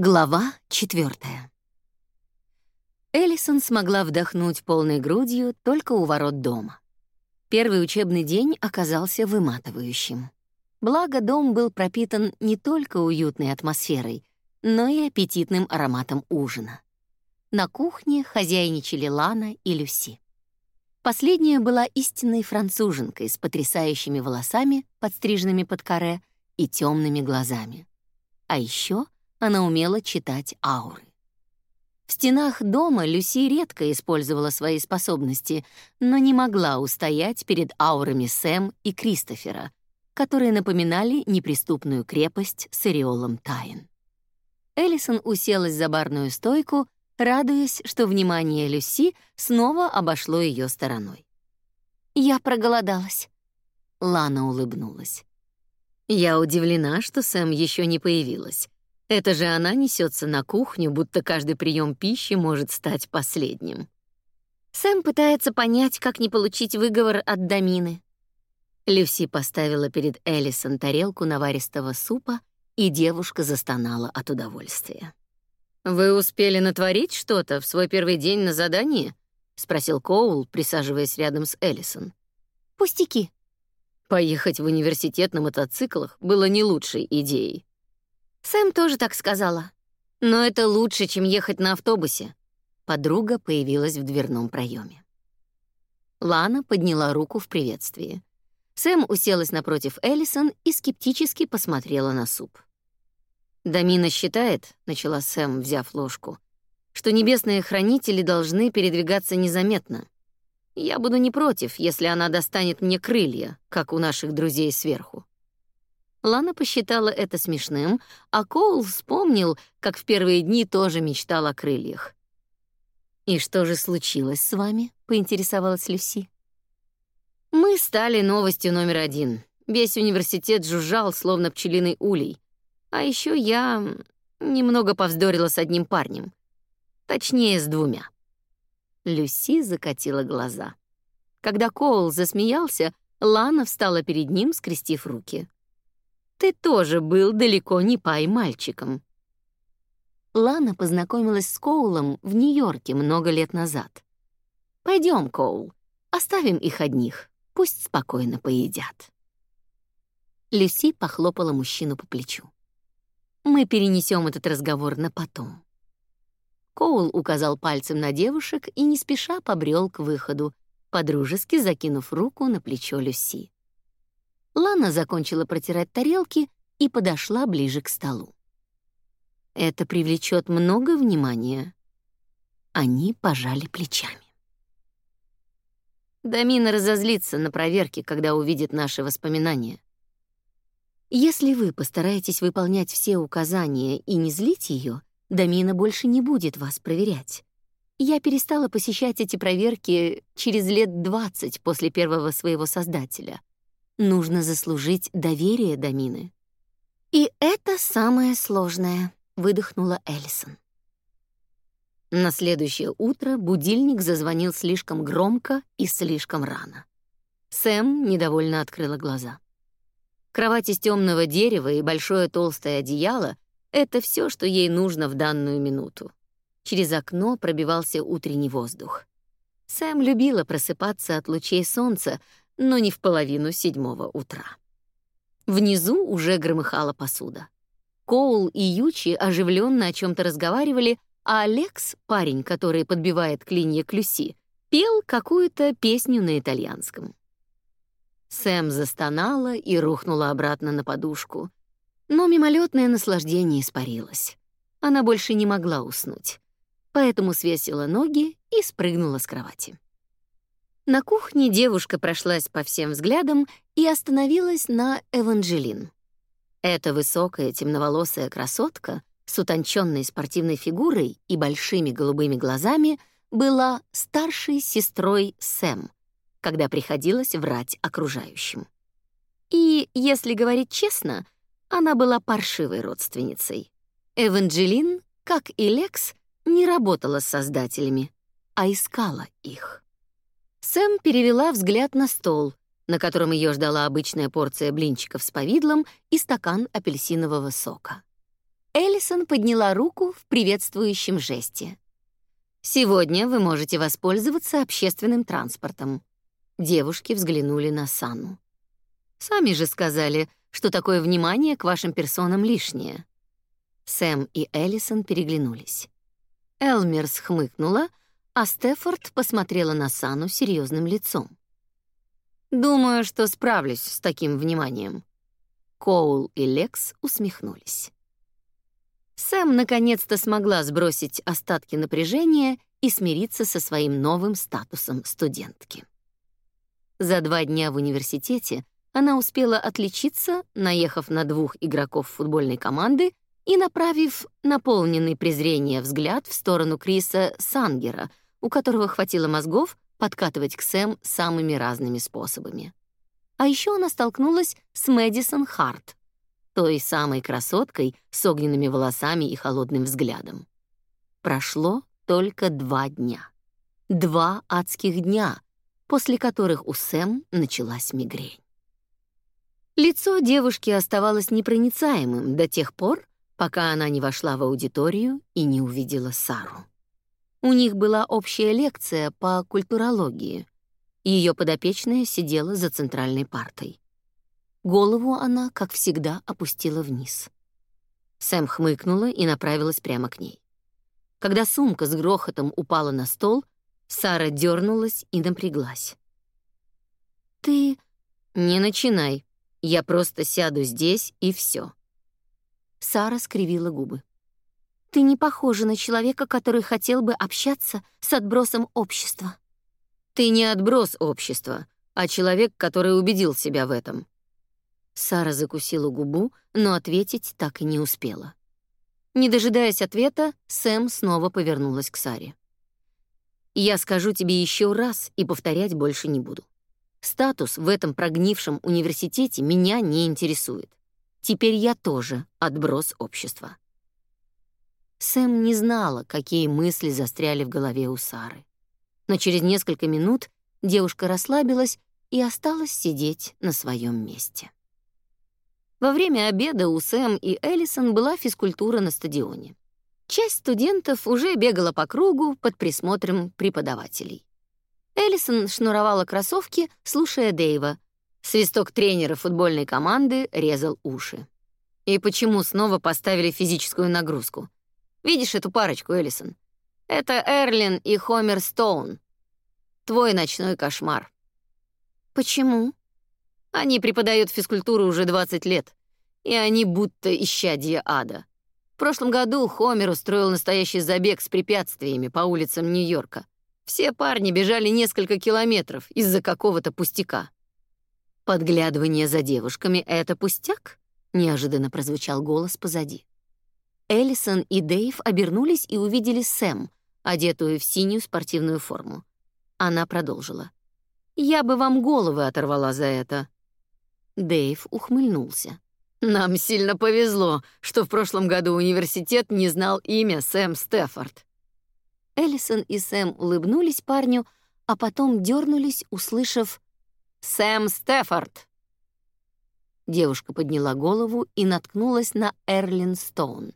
Глава четвертая. Эллисон смогла вдохнуть полной грудью только у ворот дома. Первый учебный день оказался выматывающим. Благо, дом был пропитан не только уютной атмосферой, но и аппетитным ароматом ужина. На кухне хозяйничали Лана и Люси. Последняя была истинной француженкой с потрясающими волосами, подстриженными под каре, и темными глазами. А еще — она умела читать ауры. В стенах дома Люси редко использовала свои способности, но не могла устоять перед аурами Сэм и Кристофера, которые напоминали неприступную крепость с ореолом тайн. Эллисон уселась за барную стойку, радуясь, что внимание Люси снова обошло ее стороной. «Я проголодалась». Лана улыбнулась. «Я удивлена, что Сэм еще не появилась. Это же она несется на кухню, будто каждый прием пищи может стать последним. Сэм пытается понять, как не получить выговор от Дамины. Люси поставила перед Эллисон тарелку наваристого супа, и девушка застонала от удовольствия. «Вы успели натворить что-то в свой первый день на задании?» — спросил Коул, присаживаясь рядом с Эллисон. «Пустяки». Поехать в университет на мотоциклах было не лучшей идеей. Сэм тоже так сказала. Но это лучше, чем ехать на автобусе. Подруга появилась в дверном проеме. Лана подняла руку в приветствии. Сэм уселась напротив Эллисон и скептически посмотрела на суп. «Дамина считает», — начала Сэм, взяв ложку, «что небесные хранители должны передвигаться незаметно. Я буду не против, если она достанет мне крылья, как у наших друзей сверху. Лана посчитала это смешным, а Коул вспомнил, как в первые дни тоже мечтал о крыльях. «И что же случилось с вами?» — поинтересовалась Люси. «Мы стали новостью номер один. Весь университет жужжал, словно пчелиный улей. А еще я немного повздорила с одним парнем. Точнее, с двумя». Люси закатила глаза. Когда Коул засмеялся, Лана встала перед ним, скрестив руки ты тоже был далеко не пай-мальчиком. Лана познакомилась с Коулом в Нью-Йорке много лет назад. Пойдем, Коул, оставим их одних, пусть спокойно поедят. Люси похлопала мужчину по плечу. Мы перенесем этот разговор на потом. Коул указал пальцем на девушек и не спеша побрел к выходу, подружески закинув руку на плечо Люси. Лана закончила протирать тарелки и подошла ближе к столу. Это привлечет много внимания. Они пожали плечами. Дамина разозлится на проверке, когда увидит наши воспоминания. Если вы постараетесь выполнять все указания и не злить ее, Дамина больше не будет вас проверять. Я перестала посещать эти проверки через лет 20 после первого своего создателя. Нужно заслужить доверие Дамины. И это самое сложное, выдохнула Эллисон. На следующее утро будильник зазвонил слишком громко и слишком рано. Сэм недовольно открыла глаза. Кровать из темного дерева и большое толстое одеяло — это все, что ей нужно в данную минуту. Через окно пробивался утренний воздух. Сэм любила просыпаться от лучей солнца, но не в половину седьмого утра. Внизу уже громыхала посуда. Коул и Ючи оживленно о чем то разговаривали, а Алекс, парень, который подбивает клинья к Люси, пел какую-то песню на итальянском. Сэм застонала и рухнула обратно на подушку, но мимолетное наслаждение испарилось. Она больше не могла уснуть, поэтому свесила ноги и спрыгнула с кровати. На кухне девушка прошлась по всем взглядам и остановилась на Эванжелин. Эта высокая темноволосая красотка с утонченной спортивной фигурой и большими голубыми глазами была старшей сестрой Сэм, когда приходилось врать окружающим. И, если говорить честно, она была паршивой родственницей. Эванжелин, как и Лекс, не работала с создателями, а искала их. Сэм перевела взгляд на стол, на котором ее ждала обычная порция блинчиков с повидлом и стакан апельсинового сока. Эллисон подняла руку в приветствующем жесте. «Сегодня вы можете воспользоваться общественным транспортом». Девушки взглянули на Сану. «Сами же сказали, что такое внимание к вашим персонам лишнее». Сэм и Эллисон переглянулись. Элмерс хмыкнула, а Стефорд посмотрела на Сану серьезным лицом. «Думаю, что справлюсь с таким вниманием». Коул и Лекс усмехнулись. Сэм наконец-то смогла сбросить остатки напряжения и смириться со своим новым статусом студентки. За два дня в университете она успела отличиться, наехав на двух игроков футбольной команды и направив наполненный презрения взгляд в сторону Криса Сангера, у которого хватило мозгов подкатывать к Сэм самыми разными способами. А еще она столкнулась с Мэдисон Харт, той самой красоткой с огненными волосами и холодным взглядом. Прошло только два дня. Два адских дня, после которых у Сэм началась мигрень. Лицо девушки оставалось непроницаемым до тех пор, пока она не вошла в аудиторию и не увидела Сару. У них была общая лекция по культурологии. Ее подопечная сидела за центральной партой. Голову она, как всегда, опустила вниз. Сэм хмыкнула и направилась прямо к ней. Когда сумка с грохотом упала на стол, Сара дернулась и напряглась. «Ты...» «Не начинай. Я просто сяду здесь, и все. Сара скривила губы. Ты не похожа на человека, который хотел бы общаться с отбросом общества. Ты не отброс общества, а человек, который убедил себя в этом. Сара закусила губу, но ответить так и не успела. Не дожидаясь ответа, Сэм снова повернулась к Саре. Я скажу тебе еще раз и повторять больше не буду. Статус в этом прогнившем университете меня не интересует. Теперь я тоже отброс общества. Сэм не знала, какие мысли застряли в голове у Сары. Но через несколько минут девушка расслабилась и осталась сидеть на своем месте. Во время обеда у Сэм и Эллисон была физкультура на стадионе. Часть студентов уже бегала по кругу под присмотром преподавателей. Эллисон шнуровала кроссовки, слушая Дэйва. Свисток тренера футбольной команды резал уши. И почему снова поставили физическую нагрузку? Видишь эту парочку, Эллисон? Это Эрлин и Хомер Стоун. Твой ночной кошмар. Почему? Они преподают физкультуру уже 20 лет, и они будто исчадья ада. В прошлом году Хомер устроил настоящий забег с препятствиями по улицам Нью-Йорка. Все парни бежали несколько километров из-за какого-то пустяка. Подглядывание за девушками — это пустяк? Неожиданно прозвучал голос позади. Эллисон и Дэйв обернулись и увидели Сэм, одетую в синюю спортивную форму. Она продолжила. «Я бы вам головы оторвала за это». Дэйв ухмыльнулся. «Нам сильно повезло, что в прошлом году университет не знал имя Сэм Стефорд». Эллисон и Сэм улыбнулись парню, а потом дернулись, услышав «Сэм Стефорд». Девушка подняла голову и наткнулась на Эрлин Стоун.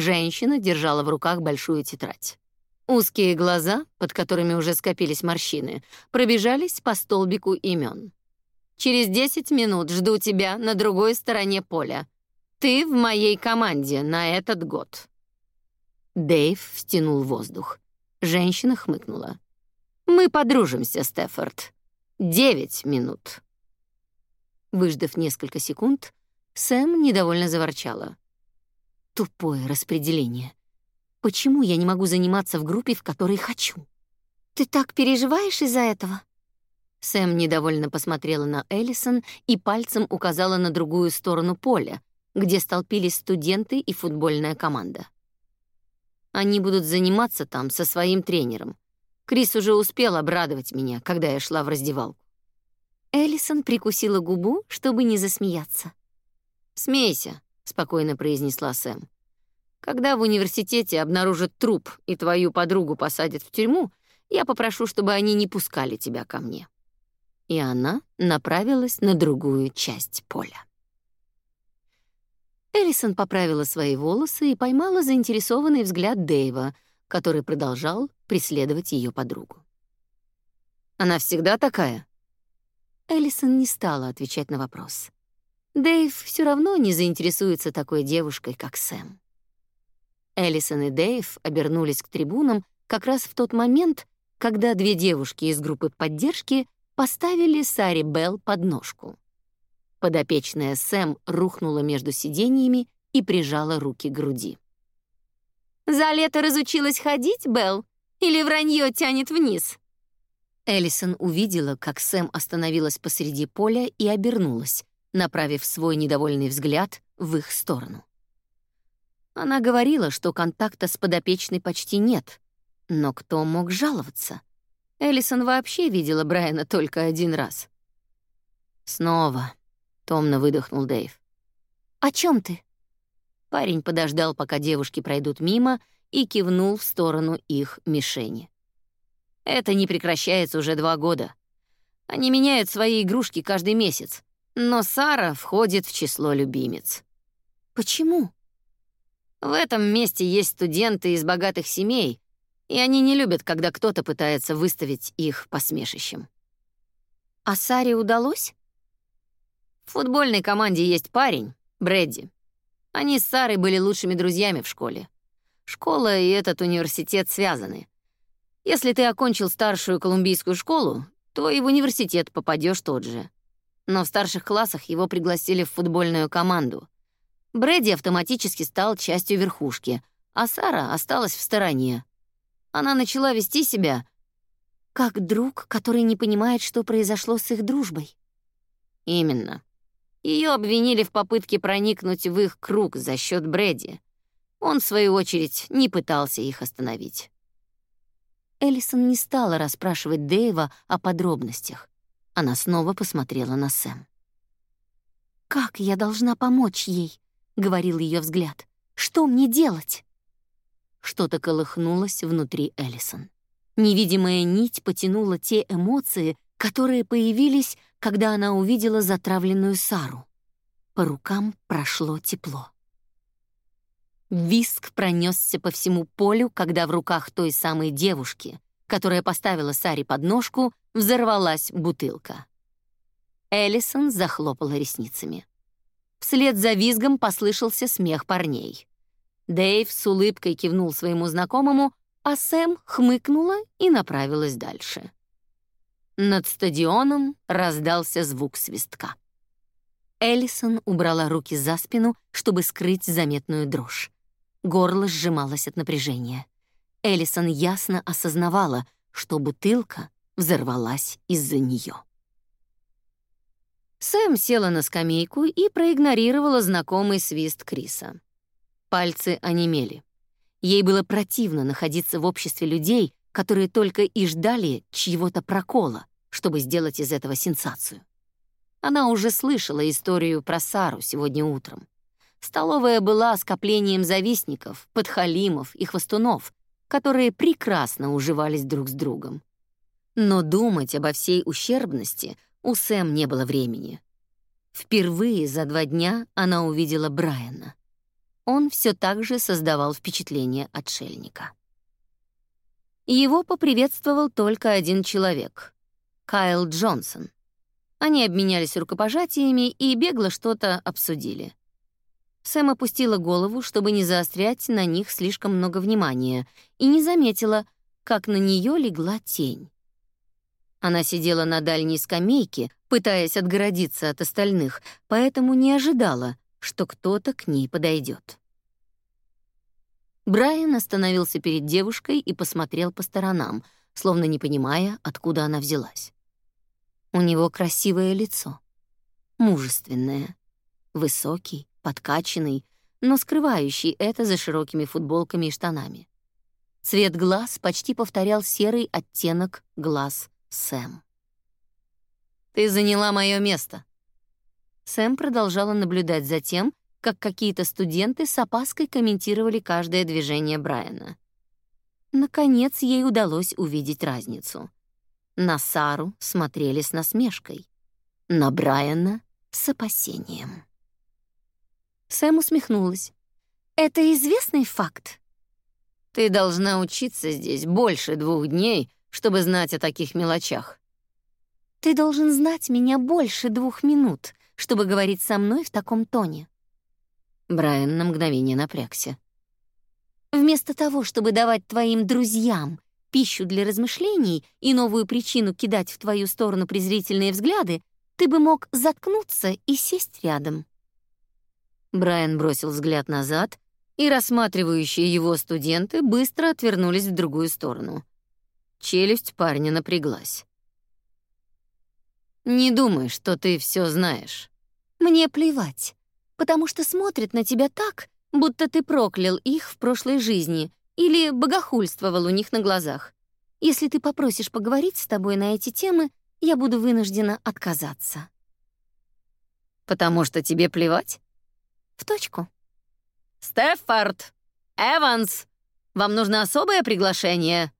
Женщина держала в руках большую тетрадь. Узкие глаза, под которыми уже скопились морщины, пробежались по столбику имен. «Через 10 минут жду тебя на другой стороне поля. Ты в моей команде на этот год». Дэйв втянул воздух. Женщина хмыкнула. «Мы подружимся, Стефорд. Девять минут». Выждав несколько секунд, Сэм недовольно заворчала. Тупое распределение. Почему я не могу заниматься в группе, в которой хочу? Ты так переживаешь из-за этого? Сэм недовольно посмотрела на Эллисон и пальцем указала на другую сторону поля, где столпились студенты и футбольная команда. Они будут заниматься там со своим тренером. Крис уже успел обрадовать меня, когда я шла в раздевалку. Эллисон прикусила губу, чтобы не засмеяться. «Смейся», спокойно произнесла Сэм. Когда в университете обнаружат труп и твою подругу посадят в тюрьму, я попрошу, чтобы они не пускали тебя ко мне. И она направилась на другую часть поля. Эллисон поправила свои волосы и поймала заинтересованный взгляд Дэйва, который продолжал преследовать ее подругу. «Она всегда такая?» Эллисон не стала отвечать на вопрос. Дэйв все равно не заинтересуется такой девушкой, как Сэм. Эллисон и Дэйв обернулись к трибунам как раз в тот момент, когда две девушки из группы поддержки поставили Саре Белл под ножку. Подопечная Сэм рухнула между сиденьями и прижала руки к груди. «За лето разучилась ходить, Белл? Или вранье тянет вниз?» Эллисон увидела, как Сэм остановилась посреди поля и обернулась, направив свой недовольный взгляд в их сторону. Она говорила, что контакта с подопечной почти нет, но кто мог жаловаться? Эллисон вообще видела Брайана только один раз. Снова томно выдохнул Дэйв. О чем ты? Парень подождал, пока девушки пройдут мимо, и кивнул в сторону их мишени. Это не прекращается уже два года. Они меняют свои игрушки каждый месяц, но Сара входит в число любимец. Почему? В этом месте есть студенты из богатых семей, и они не любят, когда кто-то пытается выставить их посмешищем. А Саре удалось? В футбольной команде есть парень, Брэдди. Они с Сарой были лучшими друзьями в школе. Школа и этот университет связаны. Если ты окончил старшую колумбийскую школу, то и в университет попадешь тот же. Но в старших классах его пригласили в футбольную команду. Брэдди автоматически стал частью верхушки, а Сара осталась в стороне. Она начала вести себя как друг, который не понимает, что произошло с их дружбой. Именно. Ее обвинили в попытке проникнуть в их круг за счет Брэди. Он, в свою очередь, не пытался их остановить. Эллисон не стала расспрашивать Дэйва о подробностях. Она снова посмотрела на Сэм. «Как я должна помочь ей?» — говорил ее взгляд. «Что мне делать?» Что-то колыхнулось внутри Эллисон. Невидимая нить потянула те эмоции, которые появились когда она увидела затравленную Сару. По рукам прошло тепло. Виск пронесся по всему полю, когда в руках той самой девушки, которая поставила Саре подножку, взорвалась бутылка. Эллисон захлопала ресницами. Вслед за визгом послышался смех парней. Дэйв с улыбкой кивнул своему знакомому, а Сэм хмыкнула и направилась дальше. Над стадионом раздался звук свистка. Эллисон убрала руки за спину, чтобы скрыть заметную дрожь. Горло сжималось от напряжения. Эллисон ясно осознавала, что бутылка взорвалась из-за нее. Сэм села на скамейку и проигнорировала знакомый свист Криса. Пальцы онемели. Ей было противно находиться в обществе людей, которые только и ждали чьего-то прокола, чтобы сделать из этого сенсацию. Она уже слышала историю про Сару сегодня утром. Столовая была скоплением завистников, подхалимов и хвостунов, которые прекрасно уживались друг с другом. Но думать обо всей ущербности у Сэм не было времени. Впервые за два дня она увидела Брайана. Он все так же создавал впечатление отшельника. Его поприветствовал только один человек Кайл Джонсон. Они обменялись рукопожатиями и бегло что-то обсудили. Сэм опустила голову, чтобы не заострять на них слишком много внимания, и не заметила, как на нее легла тень. Она сидела на дальней скамейке, пытаясь отгородиться от остальных, поэтому не ожидала, что кто-то к ней подойдет. Брайан остановился перед девушкой и посмотрел по сторонам, словно не понимая, откуда она взялась. У него красивое лицо. Мужественное. Высокий, подкачанный, но скрывающий это за широкими футболками и штанами. Цвет глаз почти повторял серый оттенок глаз Сэм. «Ты заняла мое место». Сэм продолжала наблюдать за тем, как какие-то студенты с опаской комментировали каждое движение Брайана. Наконец ей удалось увидеть разницу. На Сару смотрели с насмешкой, на Брайана — с опасением. Сэм усмехнулась. «Это известный факт?» «Ты должна учиться здесь больше двух дней, чтобы знать о таких мелочах». «Ты должен знать меня больше двух минут, чтобы говорить со мной в таком тоне». Брайан на мгновение напрягся. «Вместо того, чтобы давать твоим друзьям пищу для размышлений и новую причину кидать в твою сторону презрительные взгляды, ты бы мог заткнуться и сесть рядом». Брайан бросил взгляд назад, и рассматривающие его студенты быстро отвернулись в другую сторону. Челюсть парня напряглась. «Не думай, что ты все знаешь». «Мне плевать, потому что смотрят на тебя так, будто ты проклял их в прошлой жизни или богохульствовал у них на глазах. Если ты попросишь поговорить с тобой на эти темы, я буду вынуждена отказаться». «Потому что тебе плевать?» В точку. «Стеффорд! Эванс! Вам нужно особое приглашение?»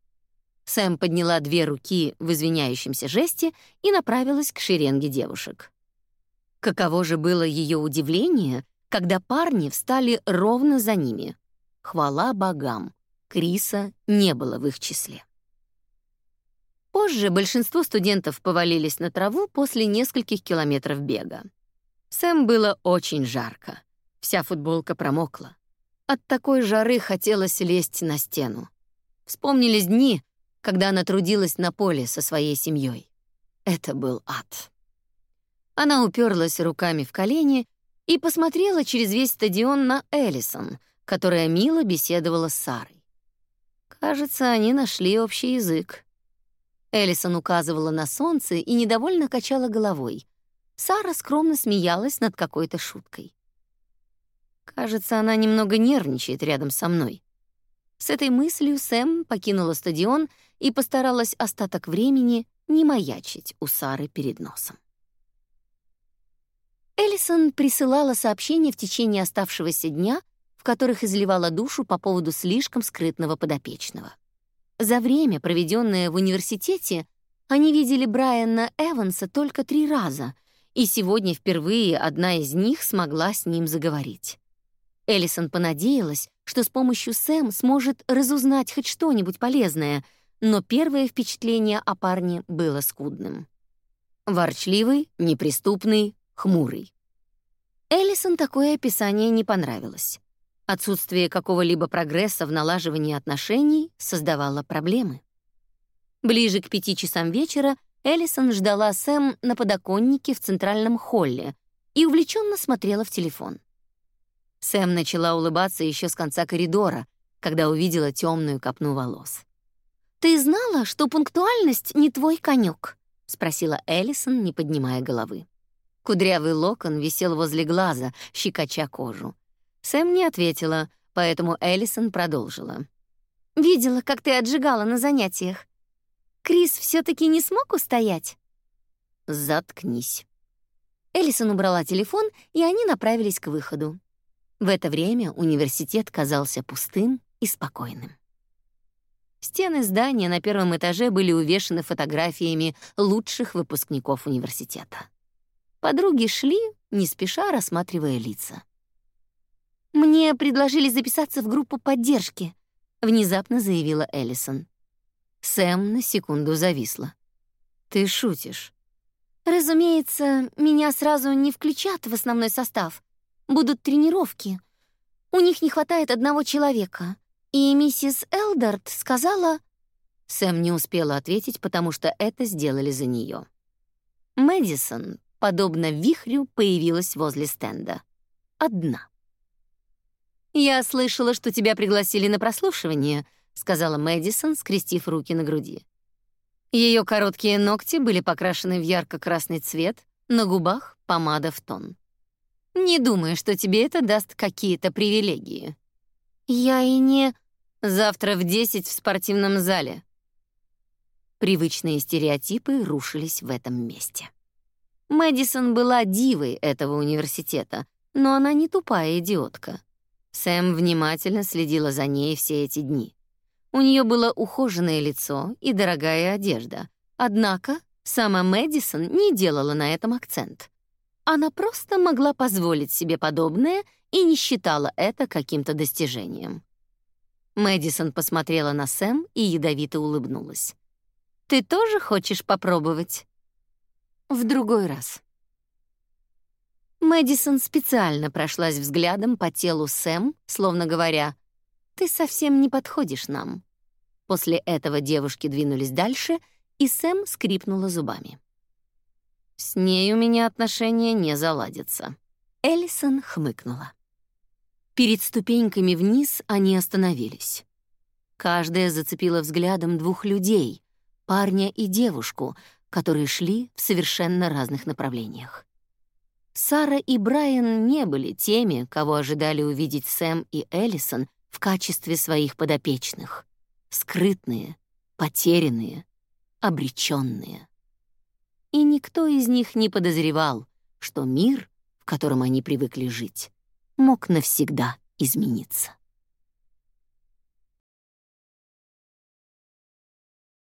Сэм подняла две руки в извиняющемся жесте и направилась к шеренге девушек. Каково же было ее удивление, когда парни встали ровно за ними. Хвала богам, Криса не было в их числе. Позже большинство студентов повалились на траву после нескольких километров бега. Сэм было очень жарко. Вся футболка промокла. От такой жары хотелось лезть на стену. Вспомнились дни, когда она трудилась на поле со своей семьей. Это был ад. Она уперлась руками в колени и посмотрела через весь стадион на Эллисон, которая мило беседовала с Сарой. Кажется, они нашли общий язык. Эллисон указывала на солнце и недовольно качала головой. Сара скромно смеялась над какой-то шуткой. Кажется, она немного нервничает рядом со мной. С этой мыслью Сэм покинула стадион и постаралась остаток времени не маячить у Сары перед носом. Эллисон присылала сообщения в течение оставшегося дня, в которых изливала душу по поводу слишком скрытного подопечного. За время, проведенное в университете, они видели Брайана Эванса только три раза, и сегодня впервые одна из них смогла с ним заговорить. Эллисон понадеялась, что с помощью Сэм сможет разузнать хоть что-нибудь полезное, но первое впечатление о парне было скудным. Ворчливый, неприступный, хмурый. Эллисон такое описание не понравилось. Отсутствие какого-либо прогресса в налаживании отношений создавало проблемы. Ближе к пяти часам вечера Эллисон ждала Сэм на подоконнике в центральном холле и увлеченно смотрела в телефон. Сэм начала улыбаться еще с конца коридора, когда увидела темную копну волос. «Ты знала, что пунктуальность не твой конек? спросила Эллисон, не поднимая головы. Кудрявый локон висел возле глаза, щекоча кожу. Сэм не ответила, поэтому Эллисон продолжила. «Видела, как ты отжигала на занятиях. Крис все таки не смог устоять?» «Заткнись». Эллисон убрала телефон, и они направились к выходу. В это время университет казался пустым и спокойным. Стены здания на первом этаже были увешаны фотографиями лучших выпускников университета. Подруги шли, не спеша рассматривая лица. «Мне предложили записаться в группу поддержки», — внезапно заявила Эллисон. Сэм на секунду зависла. «Ты шутишь?» «Разумеется, меня сразу не включат в основной состав будут тренировки. У них не хватает одного человека. И миссис Элдард сказала... Сэм не успела ответить, потому что это сделали за нее. Мэдисон, подобно вихрю, появилась возле стенда. Одна. «Я слышала, что тебя пригласили на прослушивание», — сказала Мэдисон, скрестив руки на груди. Ее короткие ногти были покрашены в ярко-красный цвет, на губах — помада в тон. Не думаю, что тебе это даст какие-то привилегии. Я и не... Завтра в 10 в спортивном зале. Привычные стереотипы рушились в этом месте. Мэдисон была дивой этого университета, но она не тупая идиотка. Сэм внимательно следила за ней все эти дни. У нее было ухоженное лицо и дорогая одежда. Однако сама Мэдисон не делала на этом акцент. Она просто могла позволить себе подобное и не считала это каким-то достижением. Мэдисон посмотрела на Сэм и ядовито улыбнулась. «Ты тоже хочешь попробовать?» «В другой раз». Мэдисон специально прошлась взглядом по телу Сэм, словно говоря, «Ты совсем не подходишь нам». После этого девушки двинулись дальше, и Сэм скрипнула зубами. «С ней у меня отношения не заладятся». Эллисон хмыкнула. Перед ступеньками вниз они остановились. Каждая зацепила взглядом двух людей, парня и девушку, которые шли в совершенно разных направлениях. Сара и Брайан не были теми, кого ожидали увидеть Сэм и Эллисон в качестве своих подопечных. Скрытные, потерянные, обреченные. И никто из них не подозревал, что мир, в котором они привыкли жить, мог навсегда измениться.